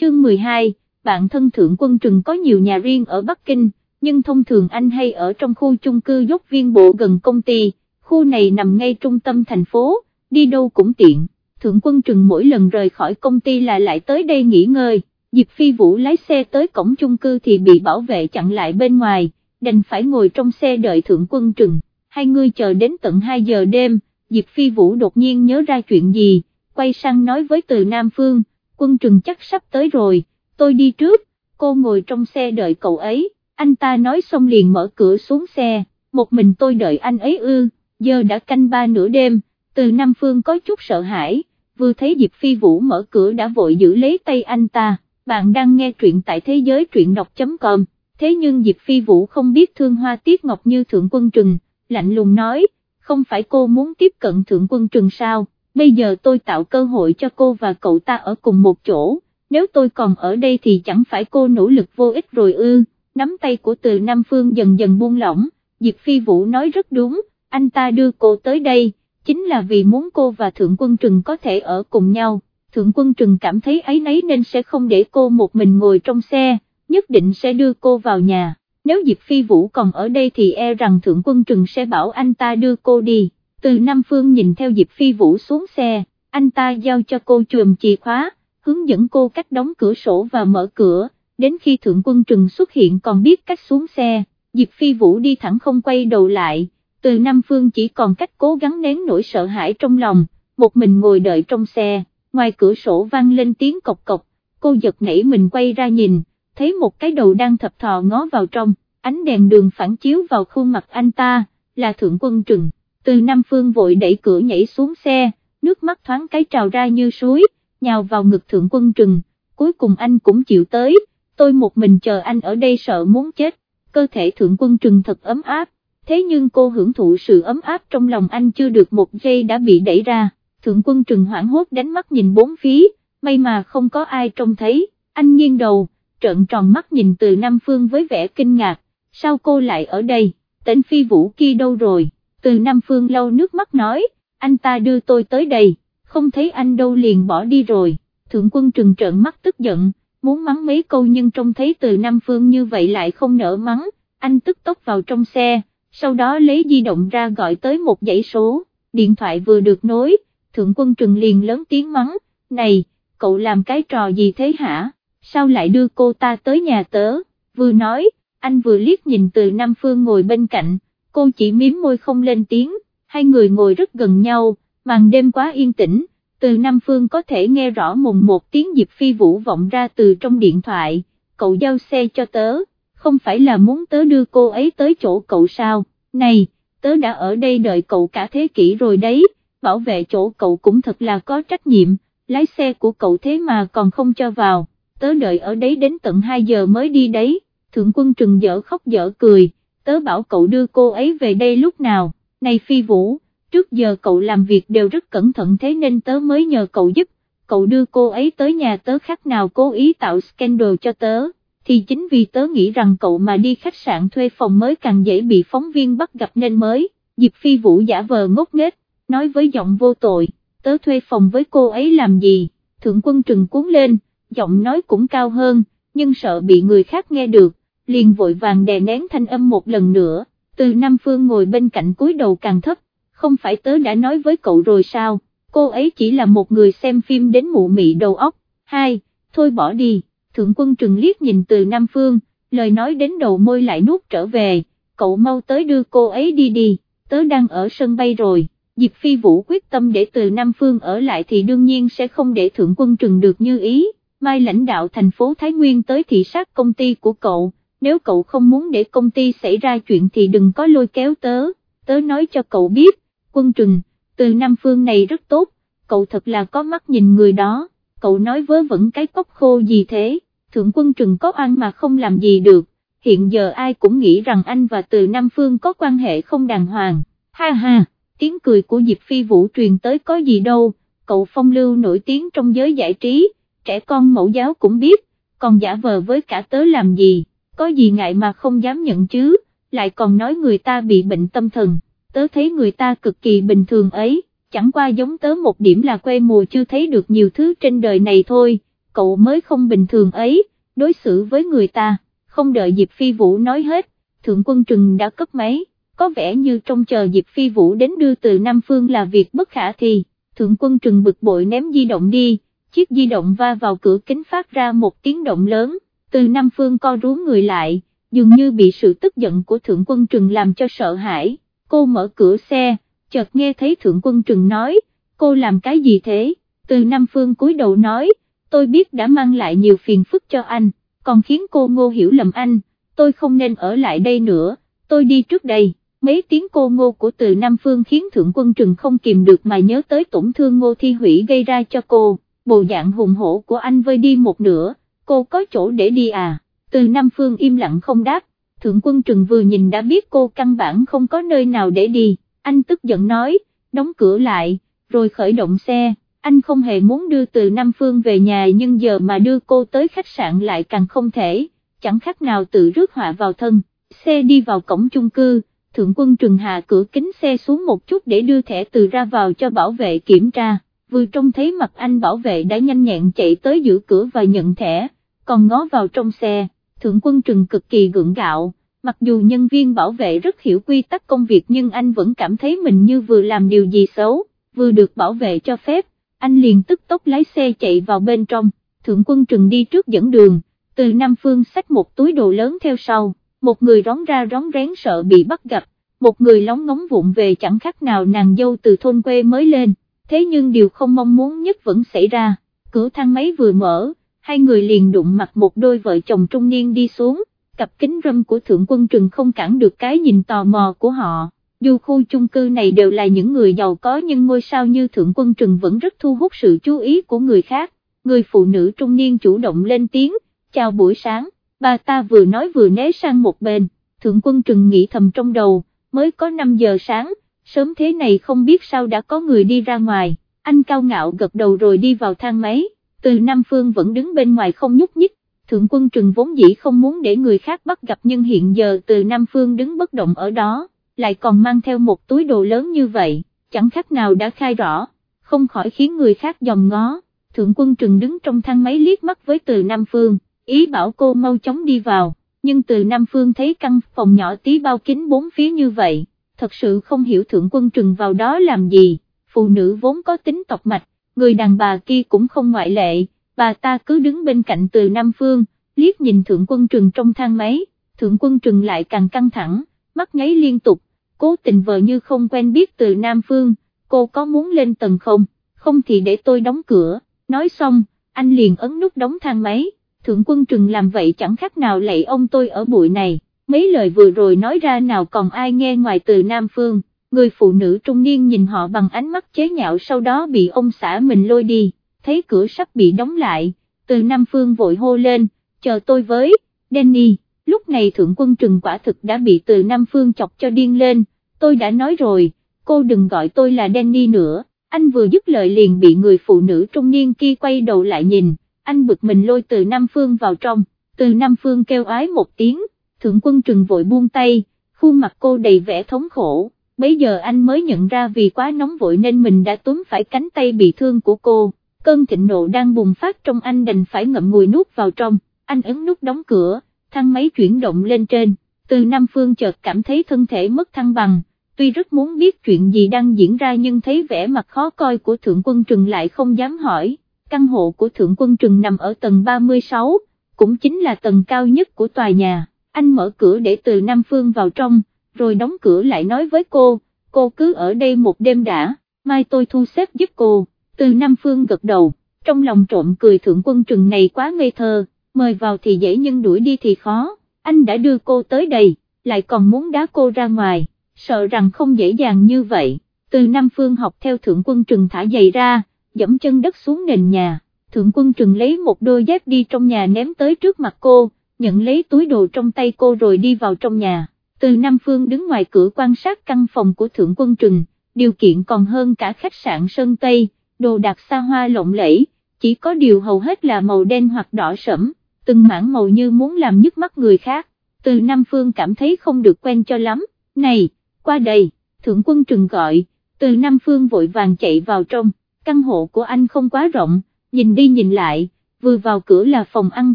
chương 12, bạn thân thượng quân trừng có nhiều nhà riêng ở Bắc Kinh, nhưng thông thường anh hay ở trong khu chung cư dốc viên bộ gần công ty, khu này nằm ngay trung tâm thành phố, đi đâu cũng tiện, thượng quân trừng mỗi lần rời khỏi công ty là lại tới đây nghỉ ngơi, Diệp Phi Vũ lái xe tới cổng chung cư thì bị bảo vệ chặn lại bên ngoài, đành phải ngồi trong xe đợi thượng quân trừng, hai người chờ đến tận 2 giờ đêm, Diệp Phi Vũ đột nhiên nhớ ra chuyện gì, quay sang nói với từ Nam Phương, quân trừng chắc sắp tới rồi, tôi đi trước, cô ngồi trong xe đợi cậu ấy, anh ta nói xong liền mở cửa xuống xe, một mình tôi đợi anh ấy ư, giờ đã canh ba nửa đêm, từ Nam Phương có chút sợ hãi, vừa thấy Diệp Phi Vũ mở cửa đã vội giữ lấy tay anh ta, bạn đang nghe truyện tại thế giới truyện đọc.com, thế nhưng Diệp Phi Vũ không biết thương hoa tiết ngọc như Thượng Quân Trừng, lạnh lùng nói, không phải cô muốn tiếp cận Thượng Quân Trừng sao, bây giờ tôi tạo cơ hội cho cô và cậu ta ở cùng một chỗ, nếu tôi còn ở đây thì chẳng phải cô nỗ lực vô ích rồi ư, nắm tay của từ Nam Phương dần dần buông lỏng, Diệp Phi Vũ nói rất đúng, anh ta đưa cô tới đây, chính là vì muốn cô và Thượng Quân Trừng có thể ở cùng nhau, Thượng Quân Trừng cảm thấy ấy nấy nên sẽ không để cô một mình ngồi trong xe, nhất định sẽ đưa cô vào nhà, nếu Diệp Phi Vũ còn ở đây thì e rằng Thượng Quân Trừng sẽ bảo anh ta đưa cô đi, từ Nam Phương nhìn theo Diệp Phi Vũ xuống xe, anh ta giao cho cô chùm chìa khóa, hướng dẫn cô cách đóng cửa sổ và mở cửa, đến khi Thượng Quân Trừng xuất hiện còn biết cách xuống xe, Diệp Phi Vũ đi thẳng không quay đầu lại. Từ Nam Phương chỉ còn cách cố gắng nén nỗi sợ hãi trong lòng, một mình ngồi đợi trong xe, ngoài cửa sổ vang lên tiếng cộc cộc, cô giật nảy mình quay ra nhìn, thấy một cái đầu đang thập thò ngó vào trong, ánh đèn đường phản chiếu vào khuôn mặt anh ta, là Thượng Quân Trừng, từ Nam Phương vội đẩy cửa nhảy xuống xe, nước mắt thoáng cái trào ra như suối, nhào vào ngực Thượng Quân Trừng, cuối cùng anh cũng chịu tới, tôi một mình chờ anh ở đây sợ muốn chết, cơ thể Thượng Quân Trừng thật ấm áp thế nhưng cô hưởng thụ sự ấm áp trong lòng anh chưa được một giây đã bị đẩy ra, thượng quân trừng hoảng hốt đánh mắt nhìn bốn phía, may mà không có ai trông thấy, anh nghiêng đầu, trợn tròn mắt nhìn từ Nam Phương với vẻ kinh ngạc, sao cô lại ở đây, tên phi vũ kia đâu rồi, từ Nam Phương lau nước mắt nói, anh ta đưa tôi tới đây, không thấy anh đâu liền bỏ đi rồi, thượng quân trừng trợn mắt tức giận, muốn mắng mấy câu nhưng trông thấy từ Nam Phương như vậy lại không nỡ mắng, anh tức tốc vào trong xe sau đó lấy di động ra gọi tới một dãy số, điện thoại vừa được nối, thượng quân trừng liền lớn tiếng mắng, này, cậu làm cái trò gì thế hả, sao lại đưa cô ta tới nhà tớ, vừa nói, anh vừa liếc nhìn từ Nam Phương ngồi bên cạnh, cô chỉ miếm môi không lên tiếng, hai người ngồi rất gần nhau, màn đêm quá yên tĩnh, từ Nam Phương có thể nghe rõ mùng một tiếng Diệp Phi Vũ vọng ra từ trong điện thoại, cậu giao xe cho tớ không phải là muốn tớ đưa cô ấy tới chỗ cậu sao, này, tớ đã ở đây đợi cậu cả thế kỷ rồi đấy, bảo vệ chỗ cậu cũng thật là có trách nhiệm, lái xe của cậu thế mà còn không cho vào, tớ đợi ở đấy đến tận 2 giờ mới đi đấy, thượng quân trừng dở khóc dở cười, tớ bảo cậu đưa cô ấy về đây lúc nào, này phi vũ, trước giờ cậu làm việc đều rất cẩn thận thế nên tớ mới nhờ cậu giúp, cậu đưa cô ấy tới nhà tớ khác nào cố ý tạo scandal cho tớ. Thì chính vì tớ nghĩ rằng cậu mà đi khách sạn thuê phòng mới càng dễ bị phóng viên bắt gặp nên mới, Diệp Phi Vũ giả vờ ngốc nghếch, nói với giọng vô tội, tớ thuê phòng với cô ấy làm gì, thượng quân trừng cuốn lên, giọng nói cũng cao hơn, nhưng sợ bị người khác nghe được, liền vội vàng đè nén thanh âm một lần nữa, từ Nam Phương ngồi bên cạnh cúi đầu càng thấp, không phải tớ đã nói với cậu rồi sao, cô ấy chỉ là một người xem phim đến mụ mị đầu óc, hai, thôi bỏ đi thượng quân trừng liếc nhìn từ Nam Phương, lời nói đến đầu môi lại nuốt trở về, cậu mau tới đưa cô ấy đi đi, tớ đang ở sân bay rồi, Diệp Phi Vũ quyết tâm để từ Nam Phương ở lại thì đương nhiên sẽ không để thượng quân trừng được như ý, mai lãnh đạo thành phố Thái Nguyên tới thị sát công ty của cậu, nếu cậu không muốn để công ty xảy ra chuyện thì đừng có lôi kéo tớ, tớ nói cho cậu biết, quân trừng, từ Nam Phương này rất tốt, cậu thật là có mắt nhìn người đó, cậu nói vớ vẩn cái cốc khô gì thế thượng quân trừng có ăn mà không làm gì được, hiện giờ ai cũng nghĩ rằng anh và từ Nam Phương có quan hệ không đàng hoàng, ha ha, tiếng cười của Diệp Phi Vũ truyền tới có gì đâu, cậu phong lưu nổi tiếng trong giới giải trí, trẻ con mẫu giáo cũng biết, còn giả vờ với cả tớ làm gì, có gì ngại mà không dám nhận chứ, lại còn nói người ta bị bệnh tâm thần, tớ thấy người ta cực kỳ bình thường ấy, chẳng qua giống tớ một điểm là quê mùa chưa thấy được nhiều thứ trên đời này thôi cậu mới không bình thường ấy, đối xử với người ta, không đợi Diệp Phi Vũ nói hết, Thượng Quân Trừng đã cấp máy, có vẻ như trong chờ Diệp Phi Vũ đến đưa từ Nam Phương là việc bất khả thi, Thượng Quân Trừng bực bội ném di động đi, chiếc di động va vào cửa kính phát ra một tiếng động lớn, từ Nam Phương co rú người lại, dường như bị sự tức giận của Thượng Quân Trừng làm cho sợ hãi, cô mở cửa xe, chợt nghe thấy Thượng Quân Trừng nói, cô làm cái gì thế, từ Nam Phương cúi đầu nói, tôi biết đã mang lại nhiều phiền phức cho anh, còn khiến cô ngô hiểu lầm anh, tôi không nên ở lại đây nữa, tôi đi trước đây. Mấy tiếng cô ngô của từ Nam Phương khiến Thượng Quân Trừng không kìm được mà nhớ tới tổn thương ngô thi hủy gây ra cho cô, bộ dạng hùng hổ của anh vơi đi một nửa, cô có chỗ để đi à, từ Nam Phương im lặng không đáp, Thượng Quân Trừng vừa nhìn đã biết cô căn bản không có nơi nào để đi, anh tức giận nói, đóng cửa lại, rồi khởi động xe, anh không hề muốn đưa từ Nam Phương về nhà nhưng giờ mà đưa cô tới khách sạn lại càng không thể, chẳng khác nào tự rước họa vào thân, xe đi vào cổng chung cư, Thượng Quân Trừng hạ cửa kính xe xuống một chút để đưa thẻ từ ra vào cho bảo vệ kiểm tra, vừa trông thấy mặt anh bảo vệ đã nhanh nhẹn chạy tới giữ cửa và nhận thẻ, còn ngó vào trong xe, Thượng Quân Trừng cực kỳ gượng gạo. Mặc dù nhân viên bảo vệ rất hiểu quy tắc công việc nhưng anh vẫn cảm thấy mình như vừa làm điều gì xấu, vừa được bảo vệ cho phép, anh liền tức tốc lái xe chạy vào bên trong, thượng quân trừng đi trước dẫn đường, từ Nam Phương xách một túi đồ lớn theo sau, một người rón ra rón rén sợ bị bắt gặp, một người lóng ngóng vụng về chẳng khác nào nàng dâu từ thôn quê mới lên, thế nhưng điều không mong muốn nhất vẫn xảy ra, cửa thang máy vừa mở, hai người liền đụng mặt một đôi vợ chồng trung niên đi xuống, cặp kính râm của thượng quân trừng không cản được cái nhìn tò mò của họ. Dù khu chung cư này đều là những người giàu có nhưng ngôi sao như thượng quân trừng vẫn rất thu hút sự chú ý của người khác, người phụ nữ trung niên chủ động lên tiếng, chào buổi sáng, bà ta vừa nói vừa né sang một bên, thượng quân trừng nghĩ thầm trong đầu, mới có 5 giờ sáng, sớm thế này không biết sao đã có người đi ra ngoài, anh cao ngạo gật đầu rồi đi vào thang máy, từ Nam Phương vẫn đứng bên ngoài không nhúc nhích, Thượng quân trừng vốn dĩ không muốn để người khác bắt gặp nhưng hiện giờ từ Nam Phương đứng bất động ở đó, lại còn mang theo một túi đồ lớn như vậy, chẳng khác nào đã khai rõ, không khỏi khiến người khác dòm ngó. Thượng quân trừng đứng trong thang máy liếc mắt với từ Nam Phương, ý bảo cô mau chóng đi vào, nhưng từ Nam Phương thấy căn phòng nhỏ tí bao kín bốn phía như vậy, thật sự không hiểu thượng quân trừng vào đó làm gì, phụ nữ vốn có tính tộc mạch, người đàn bà kia cũng không ngoại lệ bà ta cứ đứng bên cạnh từ Nam Phương, liếc nhìn Thượng Quân Trừng trong thang máy, Thượng Quân Trừng lại càng căng thẳng, mắt nháy liên tục, cố tình vờ như không quen biết từ Nam Phương, cô có muốn lên tầng không, không thì để tôi đóng cửa, nói xong, anh liền ấn nút đóng thang máy, Thượng Quân Trừng làm vậy chẳng khác nào lạy ông tôi ở bụi này, mấy lời vừa rồi nói ra nào còn ai nghe ngoài từ Nam Phương, người phụ nữ trung niên nhìn họ bằng ánh mắt chế nhạo sau đó bị ông xã mình lôi đi thấy cửa sắp bị đóng lại, từ Nam Phương vội hô lên, chờ tôi với, Danny, lúc này Thượng Quân Trừng quả thực đã bị từ Nam Phương chọc cho điên lên, tôi đã nói rồi, cô đừng gọi tôi là Danny nữa, anh vừa dứt lời liền bị người phụ nữ trung niên kia quay đầu lại nhìn, anh bực mình lôi từ Nam Phương vào trong, từ Nam Phương kêu ái một tiếng, Thượng Quân Trừng vội buông tay, khuôn mặt cô đầy vẻ thống khổ. Bây giờ anh mới nhận ra vì quá nóng vội nên mình đã túm phải cánh tay bị thương của cô, cơn thịnh nộ đang bùng phát trong anh đành phải ngậm ngùi nuốt vào trong, anh ấn nút đóng cửa, thang máy chuyển động lên trên, từ Nam Phương chợt cảm thấy thân thể mất thăng bằng, tuy rất muốn biết chuyện gì đang diễn ra nhưng thấy vẻ mặt khó coi của Thượng Quân Trừng lại không dám hỏi, căn hộ của Thượng Quân Trừng nằm ở tầng 36, cũng chính là tầng cao nhất của tòa nhà, anh mở cửa để từ Nam Phương vào trong, rồi đóng cửa lại nói với cô, cô cứ ở đây một đêm đã, mai tôi thu xếp giúp cô. Từ Nam Phương gật đầu, trong lòng trộm cười thượng quân trừng này quá ngây thơ, mời vào thì dễ nhưng đuổi đi thì khó, anh đã đưa cô tới đây, lại còn muốn đá cô ra ngoài, sợ rằng không dễ dàng như vậy, từ Nam Phương học theo thượng quân trừng thả giày ra, dẫm chân đất xuống nền nhà, thượng quân trừng lấy một đôi dép đi trong nhà ném tới trước mặt cô, nhận lấy túi đồ trong tay cô rồi đi vào trong nhà, từ Nam Phương đứng ngoài cửa quan sát căn phòng của thượng quân trừng, điều kiện còn hơn cả khách sạn Sơn Tây đồ đạc xa hoa lộng lẫy, chỉ có điều hầu hết là màu đen hoặc đỏ sẫm, từng mảng màu như muốn làm nhức mắt người khác, từ Nam Phương cảm thấy không được quen cho lắm, này, qua đây, thượng quân trừng gọi, từ Nam Phương vội vàng chạy vào trong, căn hộ của anh không quá rộng, nhìn đi nhìn lại, vừa vào cửa là phòng ăn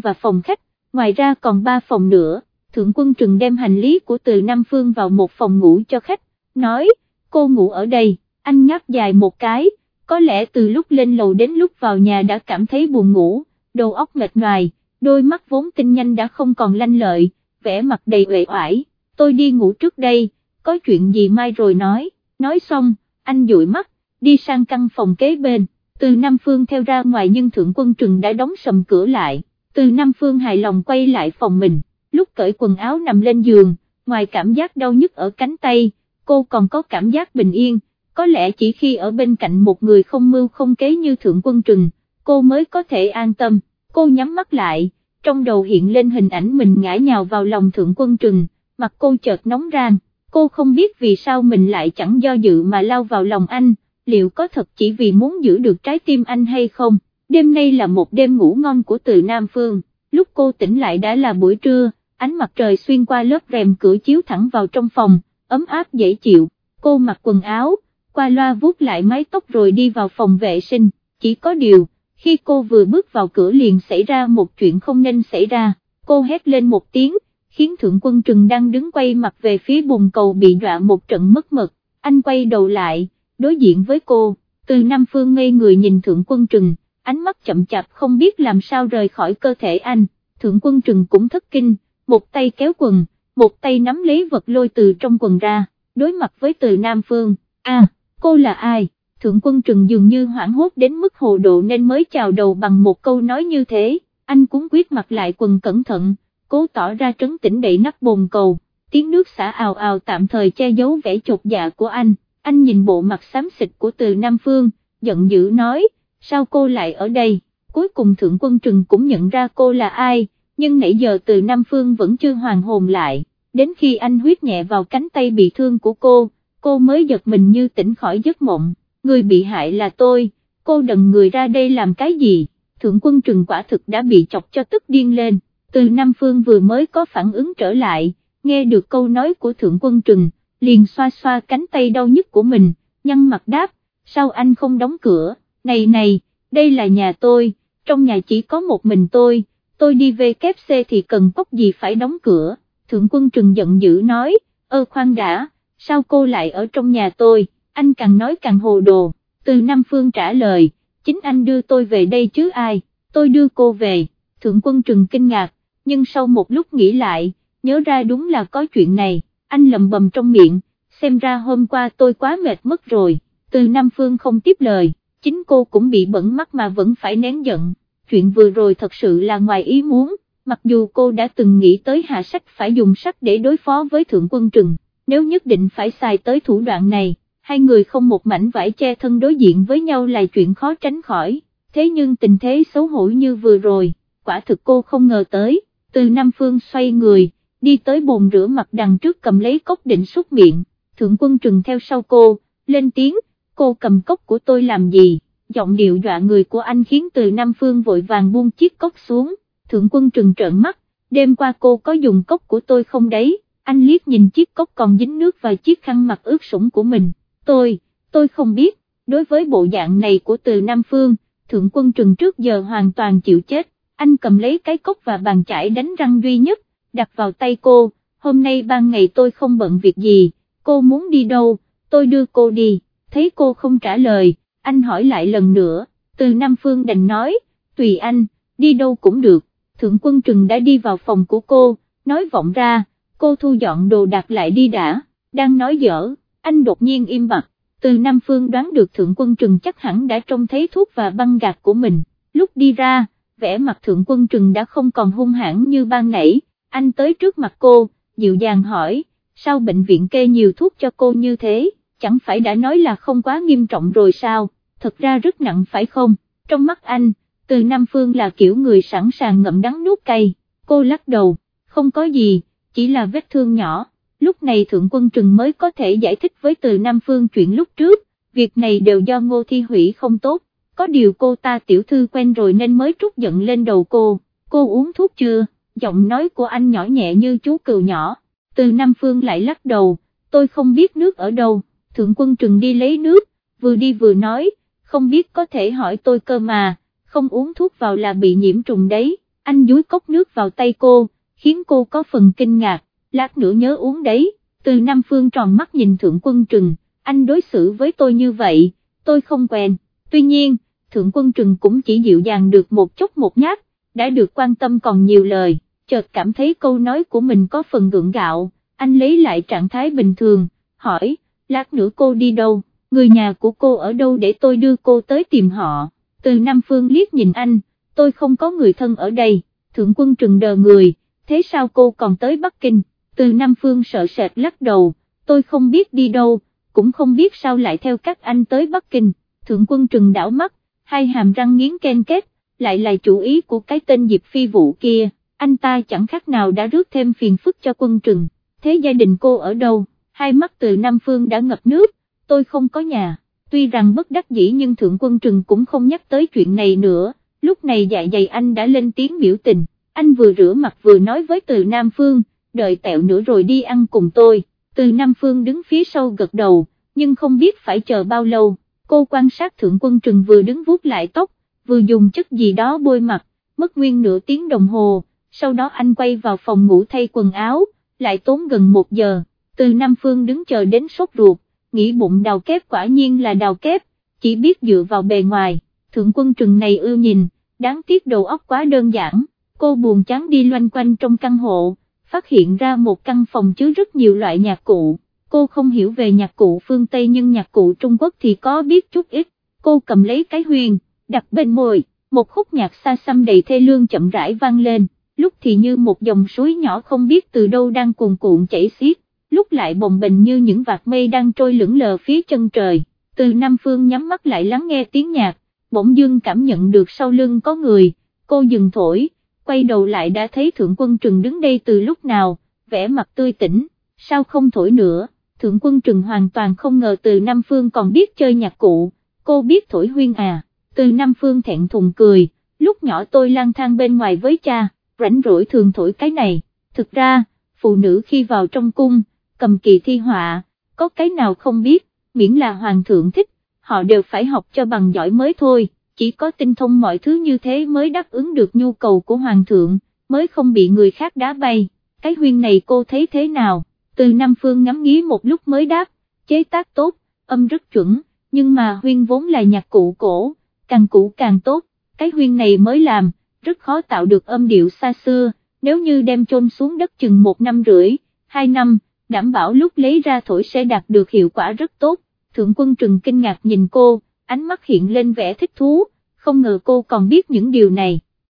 và phòng khách, ngoài ra còn ba phòng nữa, thượng quân trừng đem hành lý của từ Nam Phương vào một phòng ngủ cho khách, nói, cô ngủ ở đây, anh ngáp dài một cái, có lẽ từ lúc lên lầu đến lúc vào nhà đã cảm thấy buồn ngủ, đầu óc mệt ngoài, đôi mắt vốn tinh nhanh đã không còn lanh lợi, vẻ mặt đầy uể oải, tôi đi ngủ trước đây, có chuyện gì mai rồi nói, nói xong, anh dụi mắt, đi sang căn phòng kế bên, từ Nam Phương theo ra ngoài nhưng thượng quân trừng đã đóng sầm cửa lại, từ Nam Phương hài lòng quay lại phòng mình, lúc cởi quần áo nằm lên giường, ngoài cảm giác đau nhức ở cánh tay, cô còn có cảm giác bình yên, có lẽ chỉ khi ở bên cạnh một người không mưu không kế như thượng quân trừng, cô mới có thể an tâm, cô nhắm mắt lại, trong đầu hiện lên hình ảnh mình ngã nhào vào lòng thượng quân trừng, mặt cô chợt nóng rang, cô không biết vì sao mình lại chẳng do dự mà lao vào lòng anh, liệu có thật chỉ vì muốn giữ được trái tim anh hay không, đêm nay là một đêm ngủ ngon của từ Nam Phương, lúc cô tỉnh lại đã là buổi trưa, ánh mặt trời xuyên qua lớp rèm cửa chiếu thẳng vào trong phòng, ấm áp dễ chịu, cô mặc quần áo, qua loa vuốt lại mái tóc rồi đi vào phòng vệ sinh, chỉ có điều, khi cô vừa bước vào cửa liền xảy ra một chuyện không nên xảy ra, cô hét lên một tiếng, khiến thượng quân trừng đang đứng quay mặt về phía bồn cầu bị dọa một trận mất mật, anh quay đầu lại, đối diện với cô, từ Nam Phương ngây người nhìn thượng quân trừng, ánh mắt chậm chạp không biết làm sao rời khỏi cơ thể anh, thượng quân trừng cũng thất kinh, một tay kéo quần, một tay nắm lấy vật lôi từ trong quần ra, đối mặt với từ Nam Phương, a cô là ai? Thượng quân trừng dường như hoảng hốt đến mức hồ độ nên mới chào đầu bằng một câu nói như thế, anh cũng quyết mặc lại quần cẩn thận, cố tỏ ra trấn tĩnh đậy nắp bồn cầu, tiếng nước xả ào ào tạm thời che giấu vẻ chột dạ của anh, anh nhìn bộ mặt xám xịt của từ Nam Phương, giận dữ nói, sao cô lại ở đây, cuối cùng thượng quân trừng cũng nhận ra cô là ai, nhưng nãy giờ từ Nam Phương vẫn chưa hoàn hồn lại, đến khi anh huyết nhẹ vào cánh tay bị thương của cô, cô mới giật mình như tỉnh khỏi giấc mộng, người bị hại là tôi, cô đần người ra đây làm cái gì, thượng quân trừng quả thực đã bị chọc cho tức điên lên, từ Nam Phương vừa mới có phản ứng trở lại, nghe được câu nói của thượng quân trừng, liền xoa xoa cánh tay đau nhức của mình, nhăn mặt đáp, sao anh không đóng cửa, này này, đây là nhà tôi, trong nhà chỉ có một mình tôi, tôi đi về kép xe thì cần cốc gì phải đóng cửa, thượng quân trừng giận dữ nói, ơ khoan đã, sao cô lại ở trong nhà tôi, anh càng nói càng hồ đồ, từ Nam Phương trả lời, chính anh đưa tôi về đây chứ ai, tôi đưa cô về, thượng quân trừng kinh ngạc, nhưng sau một lúc nghĩ lại, nhớ ra đúng là có chuyện này, anh lầm bầm trong miệng, xem ra hôm qua tôi quá mệt mất rồi, từ Nam Phương không tiếp lời, chính cô cũng bị bẩn mắt mà vẫn phải nén giận, chuyện vừa rồi thật sự là ngoài ý muốn, mặc dù cô đã từng nghĩ tới hạ sách phải dùng sách để đối phó với thượng quân trừng nếu nhất định phải xài tới thủ đoạn này, hai người không một mảnh vải che thân đối diện với nhau là chuyện khó tránh khỏi, thế nhưng tình thế xấu hổ như vừa rồi, quả thực cô không ngờ tới, từ Nam Phương xoay người, đi tới bồn rửa mặt đằng trước cầm lấy cốc định xúc miệng, thượng quân trừng theo sau cô, lên tiếng, cô cầm cốc của tôi làm gì, giọng điệu dọa người của anh khiến từ Nam Phương vội vàng buông chiếc cốc xuống, thượng quân trừng trợn mắt, đêm qua cô có dùng cốc của tôi không đấy, anh liếc nhìn chiếc cốc còn dính nước và chiếc khăn mặt ướt sũng của mình, tôi, tôi không biết, đối với bộ dạng này của từ Nam Phương, thượng quân trừng trước giờ hoàn toàn chịu chết, anh cầm lấy cái cốc và bàn chải đánh răng duy nhất, đặt vào tay cô, hôm nay ban ngày tôi không bận việc gì, cô muốn đi đâu, tôi đưa cô đi, thấy cô không trả lời, anh hỏi lại lần nữa, từ Nam Phương đành nói, tùy anh, đi đâu cũng được, thượng quân trừng đã đi vào phòng của cô, nói vọng ra, cô thu dọn đồ đạc lại đi đã, đang nói dở, anh đột nhiên im bặt, từ Nam Phương đoán được thượng quân trừng chắc hẳn đã trông thấy thuốc và băng gạc của mình, lúc đi ra, vẻ mặt thượng quân trừng đã không còn hung hãn như ban nãy, anh tới trước mặt cô, dịu dàng hỏi, sao bệnh viện kê nhiều thuốc cho cô như thế, chẳng phải đã nói là không quá nghiêm trọng rồi sao, thật ra rất nặng phải không, trong mắt anh, từ Nam Phương là kiểu người sẵn sàng ngậm đắng nuốt cay, cô lắc đầu, không có gì, chỉ là vết thương nhỏ, lúc này Thượng Quân Trừng mới có thể giải thích với từ Nam Phương chuyện lúc trước, việc này đều do Ngô Thi Hủy không tốt, có điều cô ta tiểu thư quen rồi nên mới trút giận lên đầu cô, cô uống thuốc chưa, giọng nói của anh nhỏ nhẹ như chú cừu nhỏ, từ Nam Phương lại lắc đầu, tôi không biết nước ở đâu, Thượng Quân Trừng đi lấy nước, vừa đi vừa nói, không biết có thể hỏi tôi cơ mà không uống thuốc vào là bị nhiễm trùng đấy, anh dúi cốc nước vào tay cô, khiến cô có phần kinh ngạc, lát nữa nhớ uống đấy, từ Nam Phương tròn mắt nhìn Thượng Quân Trừng, anh đối xử với tôi như vậy, tôi không quen, tuy nhiên, Thượng Quân Trừng cũng chỉ dịu dàng được một chút một nhát, đã được quan tâm còn nhiều lời, chợt cảm thấy câu nói của mình có phần gượng gạo, anh lấy lại trạng thái bình thường, hỏi, lát nữa cô đi đâu, người nhà của cô ở đâu để tôi đưa cô tới tìm họ, từ Nam Phương liếc nhìn anh, tôi không có người thân ở đây, Thượng Quân Trừng đờ người, thế sao cô còn tới Bắc Kinh, từ Nam Phương sợ sệt lắc đầu, tôi không biết đi đâu, cũng không biết sao lại theo các anh tới Bắc Kinh, Thượng Quân Trừng đảo mắt, hai hàm răng nghiến ken kết, lại là chủ ý của cái tên Diệp Phi vụ kia, anh ta chẳng khác nào đã rước thêm phiền phức cho quân trừng, thế gia đình cô ở đâu, hai mắt từ Nam Phương đã ngập nước, tôi không có nhà, tuy rằng bất đắc dĩ nhưng thượng quân trừng cũng không nhắc tới chuyện này nữa, lúc này dạ dày anh đã lên tiếng biểu tình, anh vừa rửa mặt vừa nói với từ Nam Phương, đợi tẹo nữa rồi đi ăn cùng tôi, từ Nam Phương đứng phía sau gật đầu, nhưng không biết phải chờ bao lâu, cô quan sát thượng quân trừng vừa đứng vuốt lại tóc, vừa dùng chất gì đó bôi mặt, mất nguyên nửa tiếng đồng hồ, sau đó anh quay vào phòng ngủ thay quần áo, lại tốn gần một giờ, từ Nam Phương đứng chờ đến sốt ruột, nghĩ bụng đào kép quả nhiên là đào kép, chỉ biết dựa vào bề ngoài, thượng quân trừng này ưu nhìn, đáng tiếc đầu óc quá đơn giản, cô buồn chán đi loanh quanh trong căn hộ, phát hiện ra một căn phòng chứa rất nhiều loại nhạc cụ, cô không hiểu về nhạc cụ phương Tây nhưng nhạc cụ Trung Quốc thì có biết chút ít, cô cầm lấy cái huyền, đặt bên môi, một khúc nhạc xa xăm đầy thê lương chậm rãi vang lên, lúc thì như một dòng suối nhỏ không biết từ đâu đang cuồn cuộn chảy xiết, lúc lại bồng bềnh như những vạt mây đang trôi lững lờ phía chân trời, từ Nam Phương nhắm mắt lại lắng nghe tiếng nhạc, bỗng dưng cảm nhận được sau lưng có người, cô dừng thổi, quay đầu lại đã thấy Thượng Quân Trừng đứng đây từ lúc nào, vẻ mặt tươi tỉnh, sao không thổi nữa, Thượng Quân Trừng hoàn toàn không ngờ từ Nam Phương còn biết chơi nhạc cụ, cô biết thổi huyên à. Từ Nam Phương thẹn thùng cười, lúc nhỏ tôi lang thang bên ngoài với cha, rảnh rỗi thường thổi cái này, thực ra, phụ nữ khi vào trong cung, cầm kỳ thi họa, có cái nào không biết, miễn là hoàng thượng thích, họ đều phải học cho bằng giỏi mới thôi, chỉ có tinh thông mọi thứ như thế mới đáp ứng được nhu cầu của hoàng thượng, mới không bị người khác đá bay, cái huyên này cô thấy thế nào, từ Nam Phương ngắm nghí một lúc mới đáp, chế tác tốt, âm rất chuẩn, nhưng mà huyên vốn là nhạc cụ cổ càng cũ càng tốt, cái huyên này mới làm, rất khó tạo được âm điệu xa xưa, nếu như đem chôn xuống đất chừng một năm rưỡi, hai năm, đảm bảo lúc lấy ra thổi sẽ đạt được hiệu quả rất tốt, thượng quân trừng kinh ngạc nhìn cô, ánh mắt hiện lên vẻ thích thú, không ngờ cô còn biết những điều này,